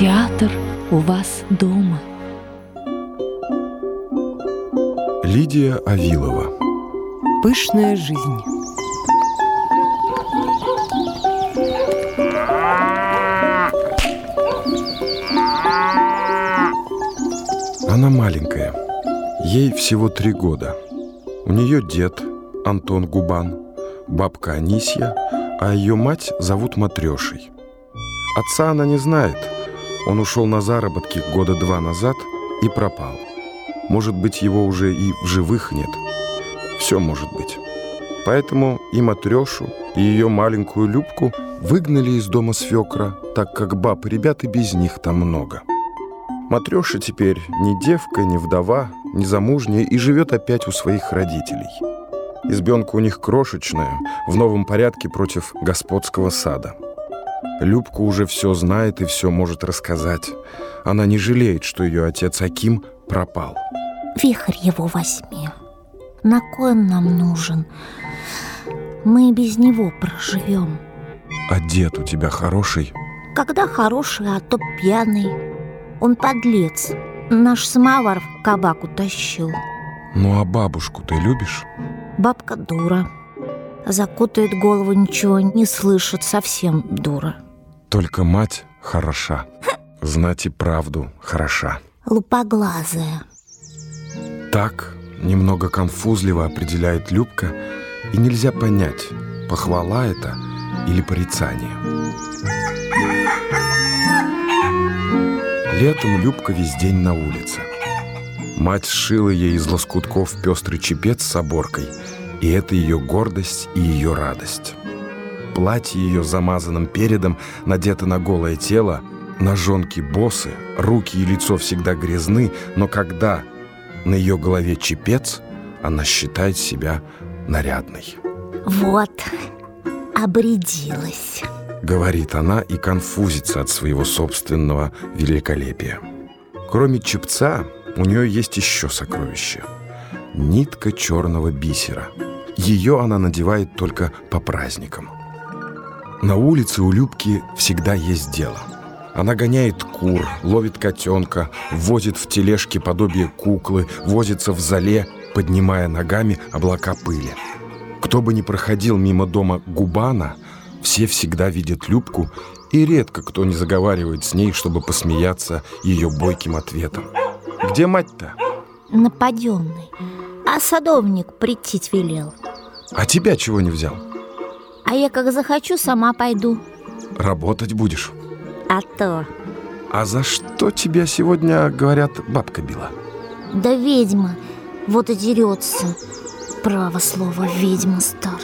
Театр у вас дома. Лидия Авилова Пышная жизнь. Она маленькая. Ей всего три года. У нее дед Антон Губан, бабка Анисья, а ее мать зовут Матрешей. Отца она не знает. Он ушел на заработки года два назад и пропал. Может быть, его уже и в живых нет. Все может быть. Поэтому и Матрешу, и ее маленькую Любку выгнали из дома свекра, так как баб и ребят и без них там много. Матреша теперь ни девка, ни вдова, ни замужняя и живет опять у своих родителей. Избенка у них крошечная, в новом порядке против господского сада. Любка уже все знает и все может рассказать. Она не жалеет, что ее отец Аким пропал. Вихрь его возьми. На кой он нам нужен? Мы без него проживем. А дед у тебя хороший? Когда хороший, а то пьяный. Он подлец. Наш самовар в кабак утащил. Ну а бабушку ты любишь? Бабка дура. Закутает голову, ничего не слышит, совсем дура. Только мать хороша. Знать и правду хороша. Лупоглазая. Так немного конфузливо определяет Любка, и нельзя понять, похвала это или порицание. Летом Любка весь день на улице. Мать сшила ей из лоскутков пестрый чепец с оборкой, и это ее гордость и ее радость. Платье ее замазанным передом надето на голое тело, ножонки босы, руки и лицо всегда грязны, но когда на ее голове чепец, она считает себя нарядной. Вот, обрядилась. Говорит она и конфузится от своего собственного великолепия. Кроме чепца, у нее есть еще сокровище. Нитка черного бисера. Ее она надевает только по праздникам. На улице у Любки всегда есть дело. Она гоняет кур, ловит котенка, возит в тележке подобие куклы, возится в зале, поднимая ногами облака пыли. Кто бы ни проходил мимо дома Губана, все всегда видят Любку, и редко кто не заговаривает с ней, чтобы посмеяться ее бойким ответом. «Где мать-то?» Нападенный. А садовник прийти велел. «А тебя чего не взял? А я как захочу, сама пойду. Работать будешь». А то. «А за что тебя сегодня, говорят, бабка била?» Да ведьма вот и дерется. Право слово, ведьма стар.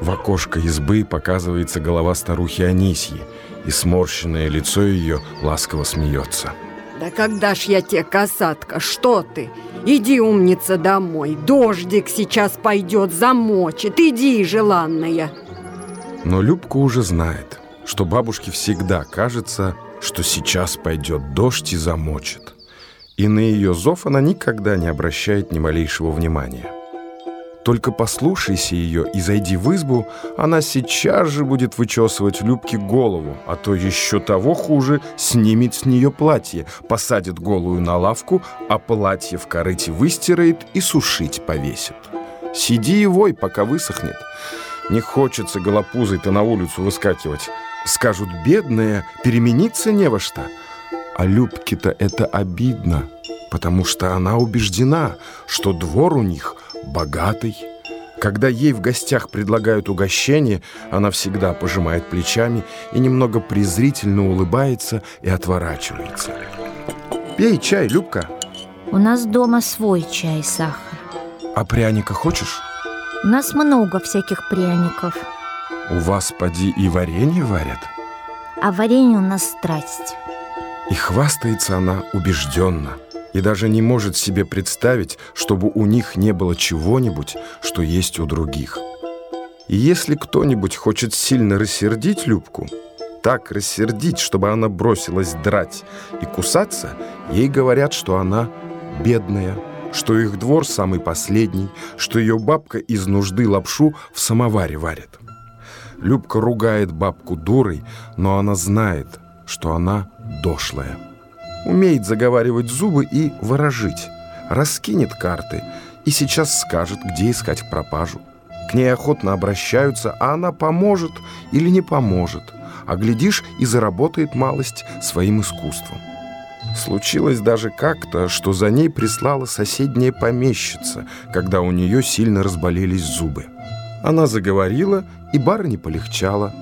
В окошко избы показывается голова старухи Анисьи, и сморщенное лицо ее ласково смеется. Да когда ж я тебе, касатка, что ты? Иди, умница, домой. Дождик сейчас пойдет, замочит. Иди, желанная. Но Любка уже знает, что бабушке всегда кажется, что сейчас пойдет дождь и замочит. И на ее зов она никогда не обращает ни малейшего внимания. Только послушайся ее и зайди в избу, она сейчас же будет вычесывать Любке голову, а то еще того хуже, снимет с нее платье, посадит голую на лавку, а платье в корыте выстирает и сушить повесит. Сиди и вой, пока высохнет. Не хочется голопузой-то на улицу выскакивать. Скажут, бедная, перемениться не во что. А Любке-то это обидно, потому что она убеждена, что двор у них богатый. Когда ей в гостях предлагают угощение, она всегда пожимает плечами и немного презрительно улыбается и отворачивается. «Пей чай, Любка!» У нас дома свой чай, сахар. «А пряника хочешь?» У нас много всяких пряников. У вас, поди, и варенье варят? А варенье у нас страсть. И хвастается она убежденно и даже не может себе представить, чтобы у них не было чего-нибудь, что есть у других. И если кто-нибудь хочет сильно рассердить Любку, так рассердить, чтобы она бросилась драть и кусаться, ей говорят, что она бедная, что их двор самый последний, что ее бабка из нужды лапшу в самоваре варит. Любка ругает бабку дурой, но она знает, что она дошлая. Умеет заговаривать зубы и ворожить. Раскинет карты и сейчас скажет, где искать пропажу. К ней охотно обращаются, а она поможет или не поможет. А глядишь, и заработает малость своим искусством. Случилось даже как-то, что за ней прислала соседняя помещица, когда у нее сильно разболелись зубы. Она заговорила, и барыне полегчало.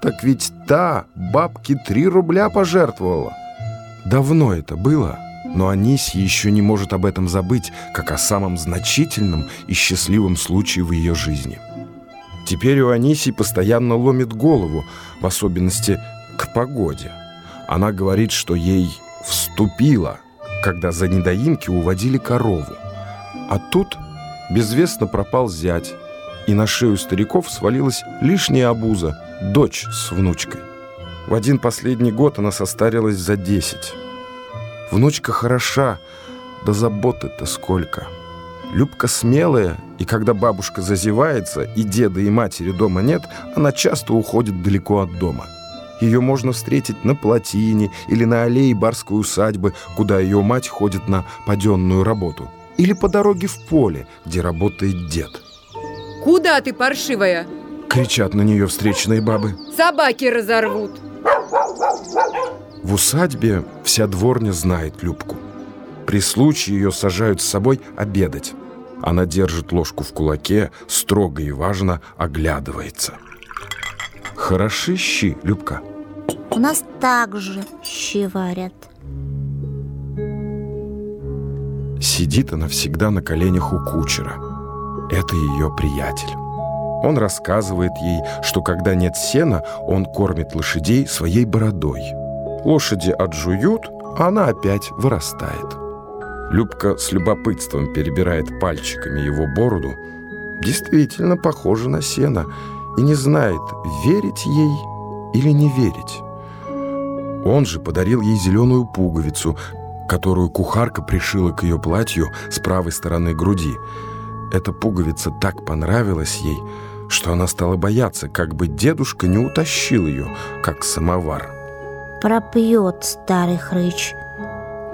Так ведь та бабке три рубля пожертвовала. Давно это было, но Анисья еще не может об этом забыть, как о самом значительном и счастливом случае в ее жизни. Теперь у Анисии постоянно ломит голову, в особенности к погоде. Она говорит, что ей вступила, когда за недоимки уводили корову. А тут безвестно пропал зять, и на шею стариков свалилась лишняя обуза, дочь с внучкой. В один последний год она состарилась за десять. Внучка хороша, да заботы-то сколько. Любка смелая, и когда бабушка зазевается, и деда, и матери дома нет, она часто уходит далеко от дома. Ее можно встретить на плотине или на аллее барской усадьбы, куда ее мать ходит на паденную работу. Или по дороге в поле, где работает дед. Куда ты, паршивая? Кричат на нее встречные бабы. Собаки разорвут. В усадьбе вся дворня знает Любку. При случае ее сажают с собой обедать. Она держит ложку в кулаке, строго и важно оглядывается. Хороши щи, Любка. У нас также щи варят. Сидит она всегда на коленях у кучера. Это ее приятель. Он рассказывает ей, что когда нет сена, он кормит лошадей своей бородой – Лошади отжуют, а она опять вырастает. Любка с любопытством перебирает пальчиками его бороду. Действительно похоже на сено и не знает, верить ей или не верить. Он же подарил ей зеленую пуговицу, которую кухарка пришила к ее платью с правой стороны груди. Эта пуговица так понравилась ей, что она стала бояться, как бы дедушка не утащил ее, как самовар пропьет старый хрыч.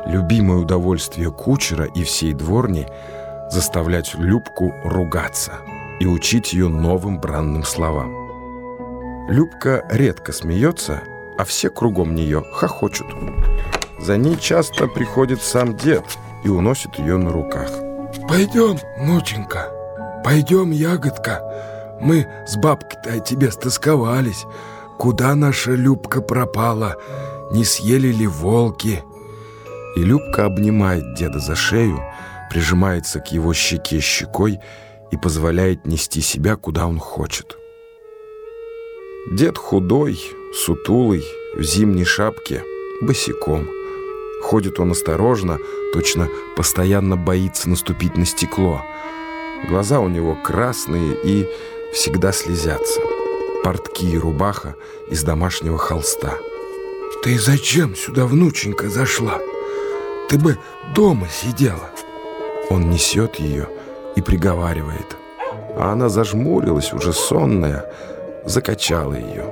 Любимое удовольствие кучера и всей дворни — заставлять Любку ругаться и учить ее новым бранным словам. Любка редко смеется, а все кругом нее хохочут. За ней часто приходит сам дед и уносит ее на руках. «Пойдем, внученька, пойдем, ягодка. Мы с бабкой-то о тебе стосковались». Куда наша Любка пропала? Не съели ли волки?» И Любка обнимает деда за шею, прижимается к его щеке щекой и позволяет нести себя, куда он хочет. Дед худой, сутулый, в зимней шапке, босиком. Ходит он осторожно, точно постоянно боится наступить на стекло. Глаза у него красные и всегда слезятся портки и рубаха из домашнего холста. «Ты зачем сюда, внученька, зашла? Ты бы дома сидела!» Он несет ее и приговаривает. А она зажмурилась, уже сонная, закачала ее.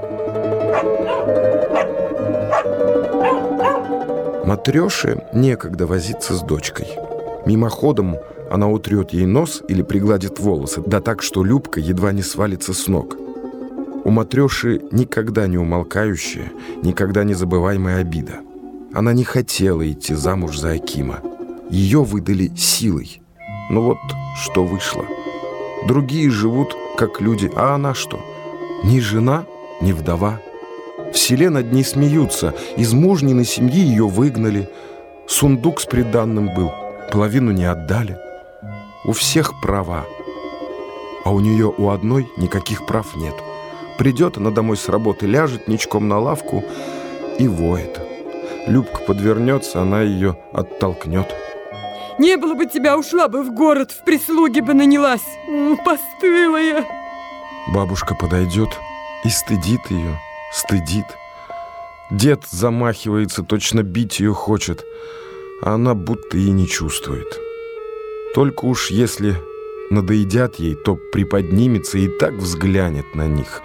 Матрёше некогда возиться с дочкой. Мимоходом она утрет ей нос или пригладит волосы, да так, что Любка едва не свалится с ног. У Матреши никогда не умолкающая, никогда не забываемая обида. Она не хотела идти замуж за Акима. Ее выдали силой. Но вот что вышло. Другие живут, как люди, а она что? Ни жена, ни вдова. В селе над ней смеются. Из мужниной семьи ее выгнали. Сундук с приданным был. Половину не отдали. У всех права. А у нее у одной никаких прав нет. Придет она домой с работы, ляжет ничком на лавку и воет. Любка подвернется, она ее оттолкнет. Не было бы тебя, ушла бы в город, в прислуги бы нанялась. Постылая. Бабушка подойдет и стыдит ее, стыдит. Дед замахивается, точно бить ее хочет, а она будто и не чувствует. Только уж если надоедят ей, то приподнимется и так взглянет на них,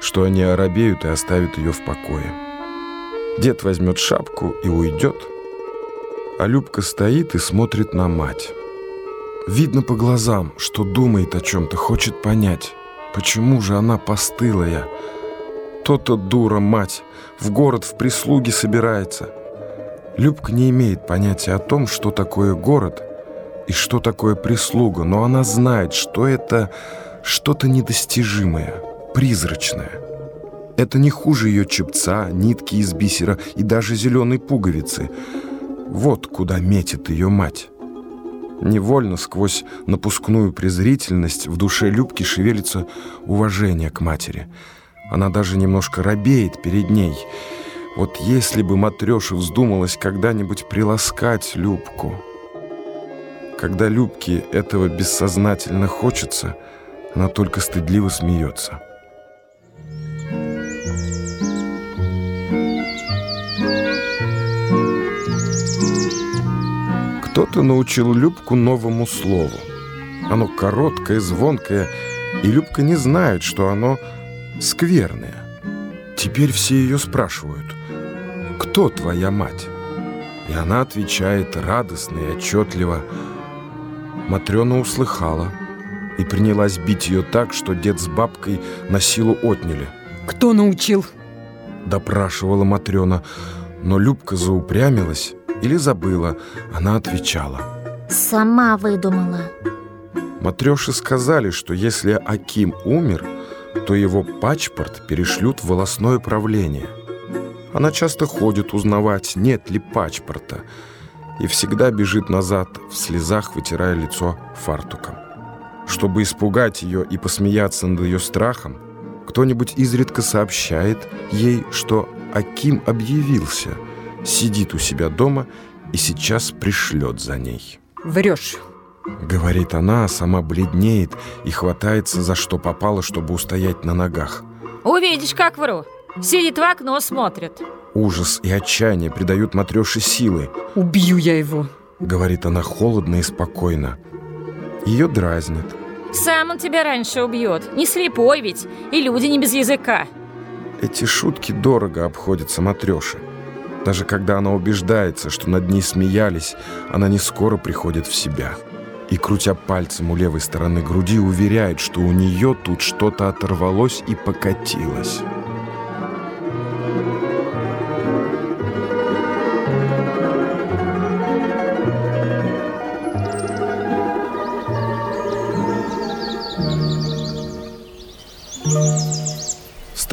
что они оробеют и оставят ее в покое. Дед возьмет шапку и уйдет. А Любка стоит и смотрит на мать. Видно по глазам, что думает о чем-то, хочет понять, почему же она постылая. То-то дура мать, в город в прислуги собирается. Любка не имеет понятия о том, что такое город и что такое прислуга, но она знает, что это что-то недостижимое, призрачное. Это не хуже ее чепца, нитки из бисера и даже зеленой пуговицы. Вот куда метит ее мать. Невольно сквозь напускную презрительность в душе Любки шевелится уважение к матери. Она даже немножко робеет перед ней. Вот если бы Матрёша вздумалась когда-нибудь приласкать Любку. Когда Любке этого бессознательно хочется, она только стыдливо смеется. Кто-то научил Любку новому слову. Оно короткое, звонкое, и Любка не знает, что оно скверное. Теперь все ее спрашивают, кто твоя мать? И она отвечает радостно и отчетливо. Матрена услыхала и принялась бить ее так, что дед с бабкой на силу отняли. Кто научил? Допрашивала Матрена, но Любка заупрямилась или забыла. Она отвечала. Сама выдумала. Матреши сказали, что если Аким умер, то его пачпорт перешлют в волосное правление. Она часто ходит узнавать, нет ли пачпорта, и всегда бежит назад, в слезах вытирая лицо фартуком. Чтобы испугать ее и посмеяться над ее страхом, кто-нибудь изредка сообщает ей, что Аким объявился – сидит у себя дома и сейчас пришлет за ней. Врешь. Говорит она, а сама бледнеет и хватается за что попало, чтобы устоять на ногах. Увидишь, как вру. Сидит в окно, смотрит. Ужас и отчаяние придают Матрёше силы. Убью я его. Говорит она холодно и спокойно. Ее дразнит. Сам он тебя раньше убьет. Не слепой ведь, и люди не без языка. Эти шутки дорого обходятся Матрёше. Даже когда она убеждается, что над ней смеялись, она не скоро приходит в себя. И, крутя пальцем у левой стороны груди, уверяет, что у нее тут что-то оторвалось и покатилось.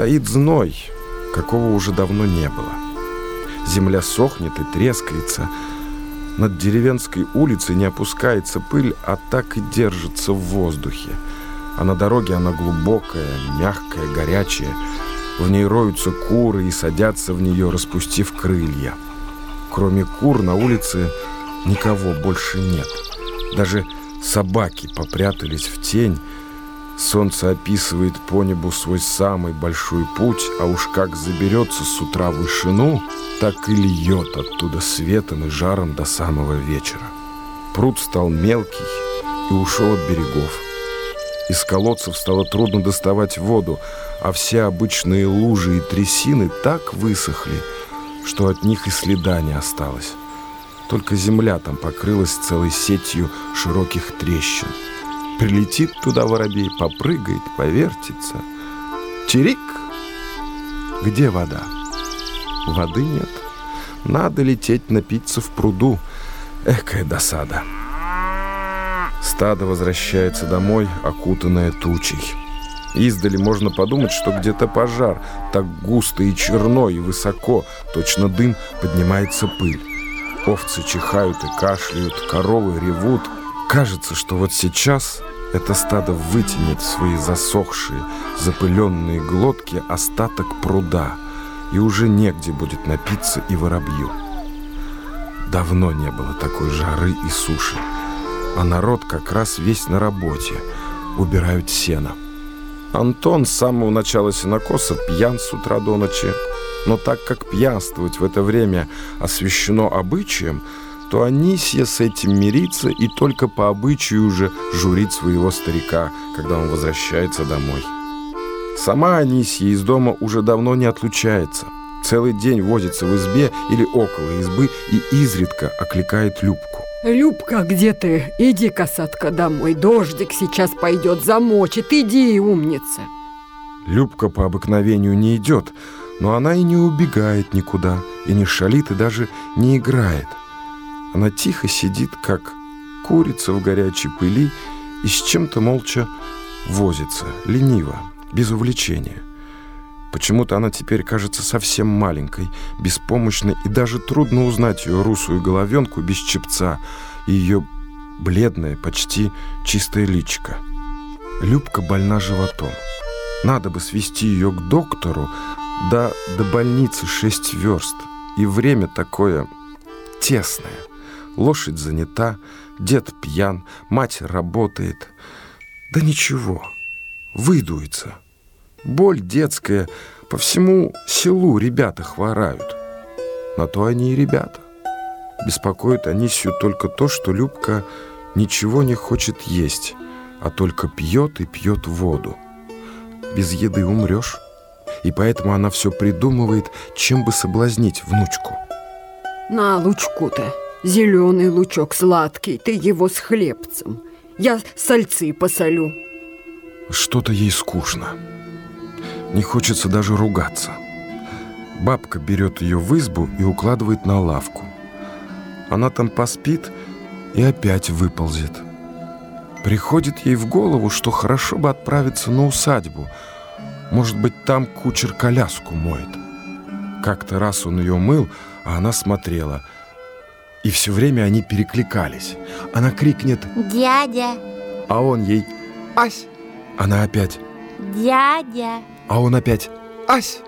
Стоит зной, какого уже давно не было. Земля сохнет и трескается. Над деревенской улицей не опускается пыль, а так и держится в воздухе. А на дороге она глубокая, мягкая, горячая. В ней роются куры и садятся в нее, распустив крылья. Кроме кур на улице никого больше нет. Даже собаки попрятались в тень, Солнце описывает по небу свой самый большой путь, а уж как заберется с утра в вышину, так и льет оттуда светом и жаром до самого вечера. Пруд стал мелкий и ушел от берегов. Из колодцев стало трудно доставать воду, а все обычные лужи и трясины так высохли, что от них и следа не осталось. Только земля там покрылась целой сетью широких трещин. Прилетит туда воробей, попрыгает, повертится. Чирик! Где вода? Воды нет. Надо лететь напиться в пруду. Экая досада. Стадо возвращается домой, окутанное тучей. Издали можно подумать, что где-то пожар. Так густо и черно, и высоко, точно дым, поднимается пыль. Овцы чихают и кашляют, коровы ревут, Кажется, что вот сейчас это стадо вытянет в свои засохшие, запыленные глотки остаток пруда, и уже негде будет напиться и воробью. Давно не было такой жары и суши, а народ как раз весь на работе, убирают сено. Антон с самого начала сенокоса пьян с утра до ночи, но так как пьянствовать в это время освящено обычаем, то Анисья с этим мирится и только по обычаю уже журит своего старика, когда он возвращается домой. Сама Анисья из дома уже давно не отлучается. Целый день возится в избе или около избы и изредка окликает Любку. Любка, где ты? Иди, касатка, домой. Дождик сейчас пойдет, замочит. Иди, умница. Любка по обыкновению не идет, но она и не убегает никуда, и не шалит, и даже не играет. Она тихо сидит, как курица в горячей пыли, и с чем-то молча возится, лениво, без увлечения. Почему-то она теперь кажется совсем маленькой, беспомощной, и даже трудно узнать ее русую головенку без чепца и ее бледное, почти чистое личико. Любка больна животом. Надо бы свести ее к доктору, да до больницы шесть верст. И время такое тесное. Лошадь занята, дед пьян, мать работает. Да ничего, выдуется. Боль детская, по всему селу ребята хворают. На то они и ребята. Беспокоит Анисию только то, что Любка ничего не хочет есть, а только пьет и пьет воду. Без еды умрешь. И поэтому она все придумывает, чем бы соблазнить внучку. На лучку-то. Зеленый лучок сладкий, ты его с хлебцем. Я сальцы посолю. Что-то ей скучно. Не хочется даже ругаться. Бабка берет ее в избу и укладывает на лавку. Она там поспит и опять выползет. Приходит ей в голову, что хорошо бы отправиться на усадьбу. Может быть, там кучер коляску моет. Как-то раз он ее мыл, а она смотрела. И все время они перекликались. Она крикнет Дядя, а он ей «Ась!» Она опять дядя. А он опять «Ась!»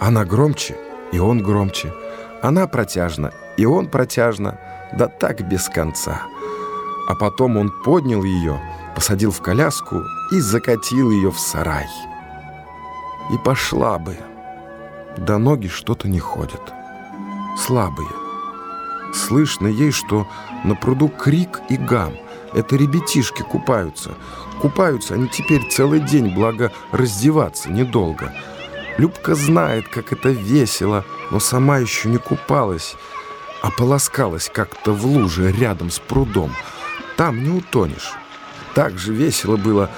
Она громче, и он громче. Она протяжно, и он протяжно. Да так без конца. А потом он поднял ее, посадил в коляску и закатил ее в сарай. И пошла бы. Да ноги что-то не ходят. Слабые. Слышно ей, что на пруду крик и гам. Это ребятишки купаются. Купаются они теперь целый день, благо раздеваться недолго. Любка знает, как это весело, но сама еще не купалась, а полоскалась как-то в луже рядом с прудом. Там не утонешь. Так же весело было,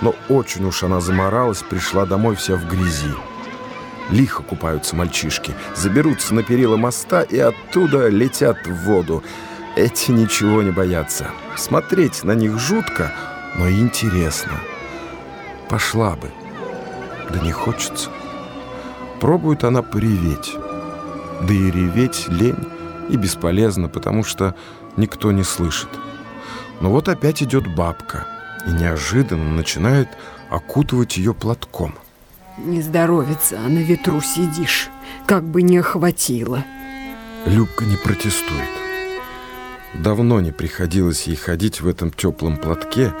но очень уж она заморалась, пришла домой вся в грязи. Лихо купаются мальчишки, заберутся на перила моста и оттуда летят в воду. Эти ничего не боятся. Смотреть на них жутко, но интересно. Пошла бы. Да не хочется. Пробует она пореветь. Да и реветь лень и бесполезно, потому что никто не слышит. Но вот опять идет бабка и неожиданно начинает окутывать ее платком. Не здоровится, а на ветру сидишь. Как бы не охватило. Любка не протестует. Давно не приходилось ей ходить в этом теплом платке,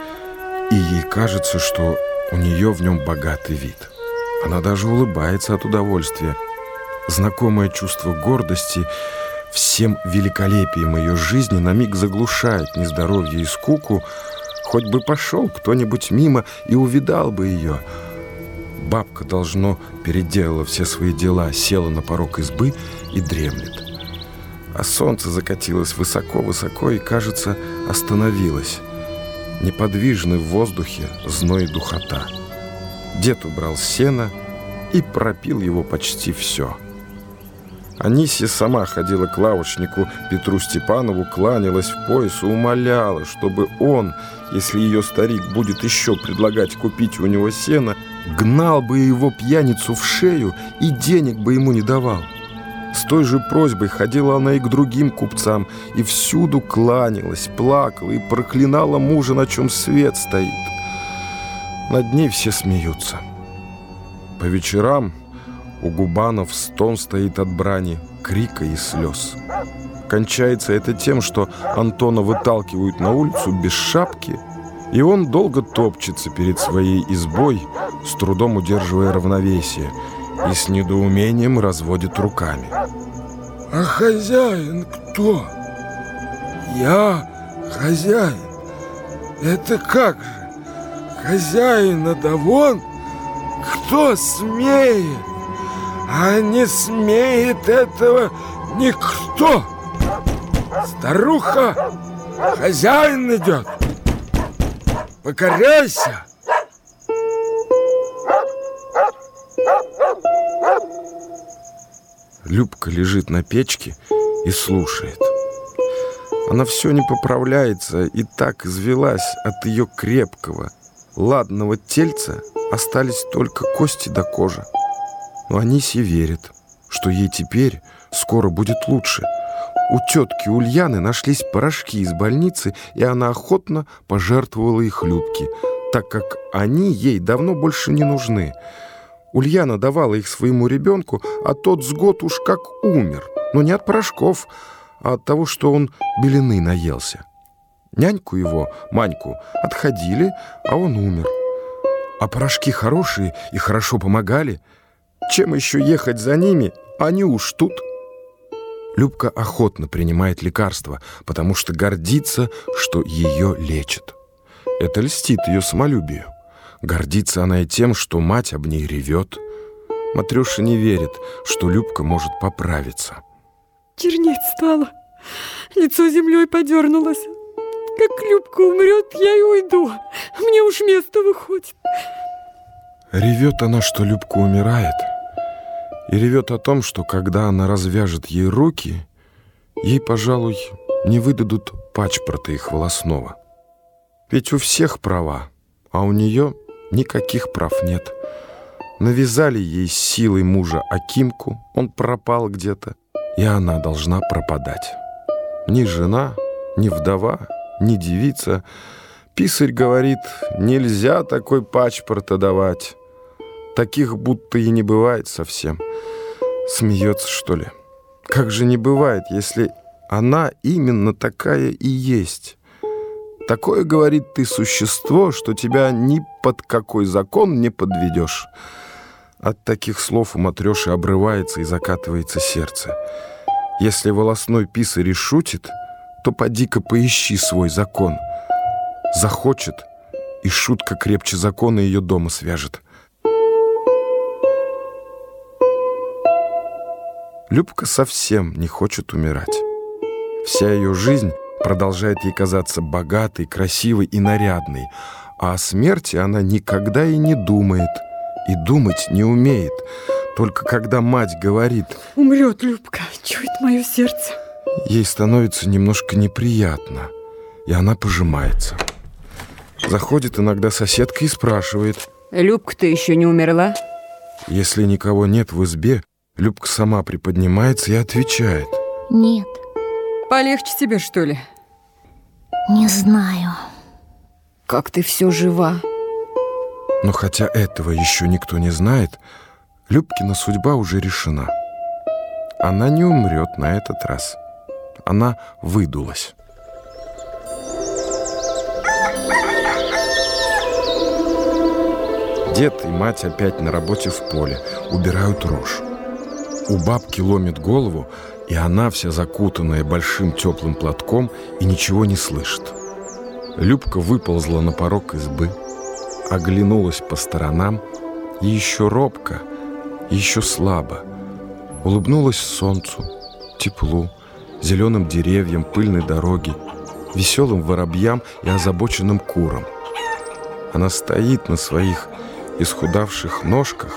и ей кажется, что у нее в нем богатый вид. Она даже улыбается от удовольствия. Знакомое чувство гордости всем великолепием ее жизни на миг заглушает нездоровье и скуку, хоть бы пошел кто-нибудь мимо и увидал бы ее. Бабка, должно, переделала все свои дела, села на порог избы и дремлет. А солнце закатилось высоко-высоко и, кажется, остановилось. Неподвижный в воздухе зной духота. Дед убрал сено и пропил его почти все. Анисия сама ходила к лавочнику Петру Степанову, кланялась в пояс и умоляла, чтобы он, если ее старик будет еще предлагать купить у него сено, гнал бы его пьяницу в шею и денег бы ему не давал. С той же просьбой ходила она и к другим купцам, и всюду кланялась, плакала и проклинала мужа, на чем свет стоит. Над ней все смеются. По вечерам у Губанов стон стоит от брани, крика и слез. Кончается это тем, что Антона выталкивают на улицу без шапки, и он долго топчется перед своей избой, с трудом удерживая равновесие, и с недоумением разводит руками. А хозяин кто? Я хозяин. Это как же? Хозяина да вон? Кто смеет? А не смеет этого никто. Старуха, хозяин идет. Покоряйся. Любка лежит на печке и слушает. Она все не поправляется и так извелась от ее крепкого, ладного тельца остались только кости до да кожи. Но Анисия верит, что ей теперь скоро будет лучше. У тетки Ульяны нашлись порошки из больницы, и она охотно пожертвовала их Любке, так как они ей давно больше не нужны. Ульяна давала их своему ребенку, а тот с год уж как умер. Но не от порошков, а от того, что он белины наелся. Няньку его, Маньку, отходили, а он умер. А порошки хорошие и хорошо помогали. Чем еще ехать за ними? Они уж тут. Любка охотно принимает лекарства, потому что гордится, что ее лечат. Это льстит ее самолюбию. Гордится она и тем, что мать об ней ревет. Матрёша не верит, что Любка может поправиться. Чернеть стало. Лицо землей подернулось. Как Любка умрет, я и уйду. Мне уж место выходит. Ревет она, что Любка умирает, и ревет о том, что когда она развяжет ей руки, ей, пожалуй, не выдадут пачпорта их волосного. Ведь у всех права, а у нее никаких прав нет. Навязали ей силой мужа Акимку, он пропал где-то, и она должна пропадать. Ни жена, ни вдова, ни девица. Писарь говорит, нельзя такой пачпорта давать. Таких будто и не бывает совсем. Смеется, что ли? Как же не бывает, если она именно такая и есть? Такое, говорит ты, существо, что тебя ни под какой закон не подведешь. От таких слов у матреши обрывается и закатывается сердце. Если волосной писарь шутит, то поди-ка поищи свой закон. Захочет, и шутка крепче закона ее дома свяжет. Любка совсем не хочет умирать. Вся ее жизнь продолжает ей казаться богатой, красивой и нарядной, а о смерти она никогда и не думает, и думать не умеет. Только когда мать говорит «Умрет Любка, чует мое сердце», ей становится немножко неприятно, и она пожимается. Заходит иногда соседка и спрашивает «Любка-то еще не умерла?» Если никого нет в избе, Любка сама приподнимается и отвечает. Нет. Полегче тебе, что ли? Не знаю. Как ты все жива? Но хотя этого еще никто не знает, Любкина судьба уже решена. Она не умрет на этот раз. Она выдулась. Дед и мать опять на работе в поле, убирают рожь. У бабки ломит голову, и она вся закутанная большим теплым платком и ничего не слышит. Любка выползла на порог избы, оглянулась по сторонам и еще робко, еще слабо улыбнулась солнцу, теплу, зеленым деревьям, пыльной дороге, веселым воробьям и озабоченным курам. Она стоит на своих исхудавших ножках,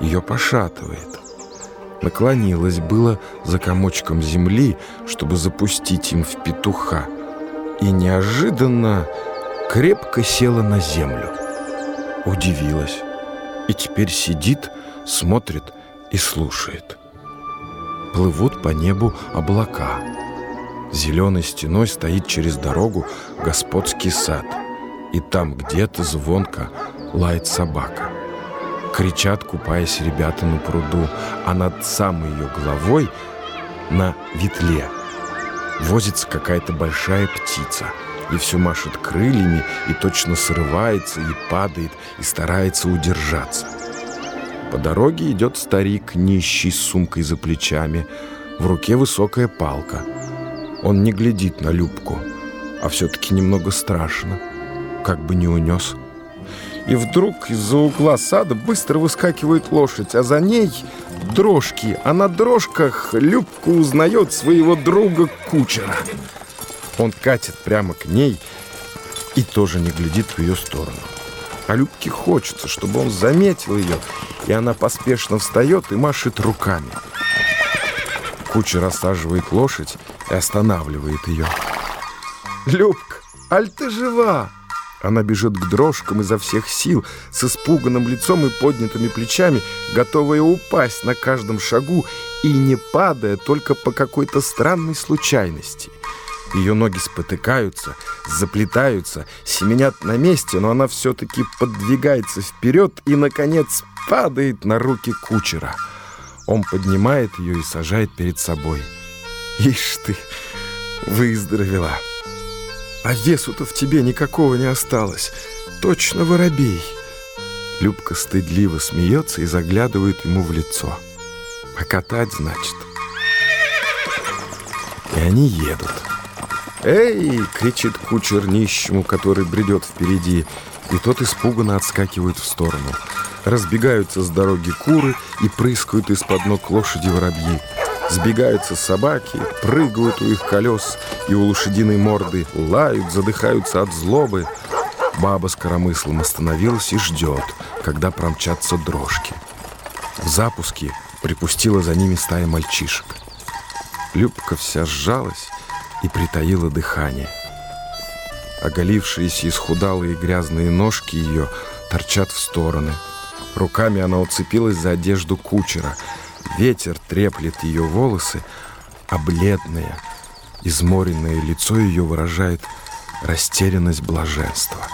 ее пошатывает наклонилась было за комочком земли, чтобы запустить им в петуха, и неожиданно крепко села на землю. Удивилась. И теперь сидит, смотрит и слушает. Плывут по небу облака. Зеленой стеной стоит через дорогу господский сад. И там где-то звонко лает собака. Кричат, купаясь ребята на пруду, а над самой ее головой на ветле возится какая-то большая птица и все машет крыльями и точно срывается и падает и старается удержаться. По дороге идет старик, нищий, с сумкой за плечами, в руке высокая палка. Он не глядит на Любку, а все-таки немного страшно, как бы не унес. И вдруг из-за угла сада быстро выскакивает лошадь, а за ней дрожки, а на дрожках Любка узнает своего друга кучера. Он катит прямо к ней и тоже не глядит в ее сторону. А Любке хочется, чтобы он заметил ее, и она поспешно встает и машет руками. Кучер осаживает лошадь и останавливает ее. «Любка, аль ты жива?» Она бежит к дрожкам изо всех сил, с испуганным лицом и поднятыми плечами, готовая упасть на каждом шагу и не падая только по какой-то странной случайности. Ее ноги спотыкаются, заплетаются, семенят на месте, но она все-таки подвигается вперед и, наконец, падает на руки кучера. Он поднимает ее и сажает перед собой. «Ишь ты, выздоровела!» А весу-то в тебе никакого не осталось. Точно воробей. Любка стыдливо смеется и заглядывает ему в лицо. Покатать, значит. И они едут. «Эй!» — кричит кучер нищему, который бредет впереди, и тот испуганно отскакивает в сторону. Разбегаются с дороги куры и прыскают из-под ног лошади воробьи. Сбегаются собаки, прыгают у их колес и у лошадиной морды, лают, задыхаются от злобы. Баба с коромыслом остановилась и ждет, когда промчатся дрожки. В запуске припустила за ними стая мальчишек. Любка вся сжалась и притаила дыхание. Оголившиеся исхудалые грязные ножки ее торчат в стороны. Руками она уцепилась за одежду кучера — Ветер треплет ее волосы, а бледное, изморенное лицо ее выражает растерянность блаженства.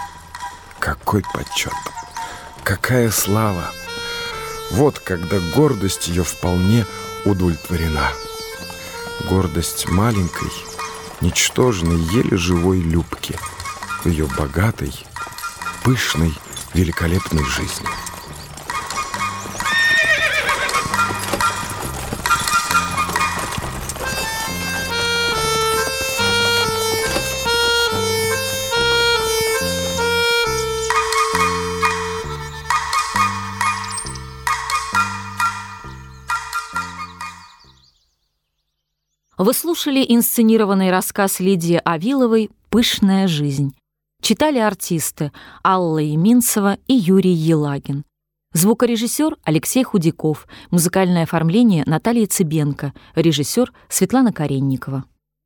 Какой почет! Какая слава! Вот когда гордость ее вполне удовлетворена. Гордость маленькой, ничтожной, еле живой Любки в ее богатой, пышной, великолепной жизни. Слушали инсценированный рассказ Лидии Авиловой «Пышная жизнь». Читали артисты Алла Еминцева и Юрий Елагин. Звукорежиссер Алексей Худяков, музыкальное оформление Наталья Цыбенко, режиссер Светлана Каренникова.